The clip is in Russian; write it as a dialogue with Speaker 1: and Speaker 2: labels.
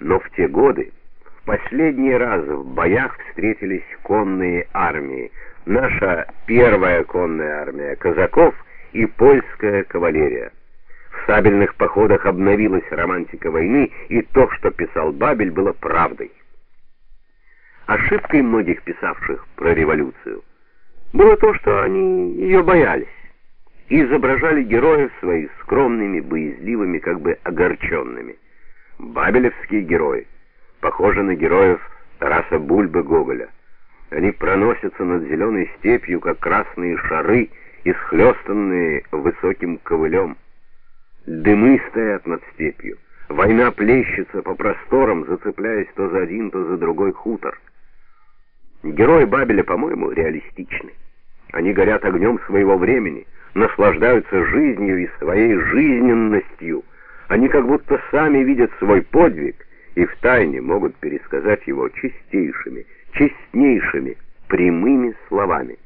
Speaker 1: Но в те годы в последний раз в боях встретились конные армии. Наша первая конная армия казаков и польская кавалерия. В сабельных походах обновилась романтика войны, и то, что писал Бабель, было правдой. Ошибкой многих писавших про революцию было то, что они ее боялись и изображали героев своих скромными, боязливыми, как бы огорченными. Бабелевские герои похожи на героев Тараса Бульбы Гоголя. Они проносятся над зеленой степью, как красные шары, исхлестанные высоким ковылем. Дымы стоят над степью. Война плещется по просторам, зацепляясь то за один, то за другой хутор. Герои Бабеля, по-моему, реалистичны. Они горят огнем своего времени, наслаждаются жизнью и своей жизненностью. Они как будто сами видят свой подвиг и втайне могут пересказать его чистейшими, честнейшими, прямыми словами.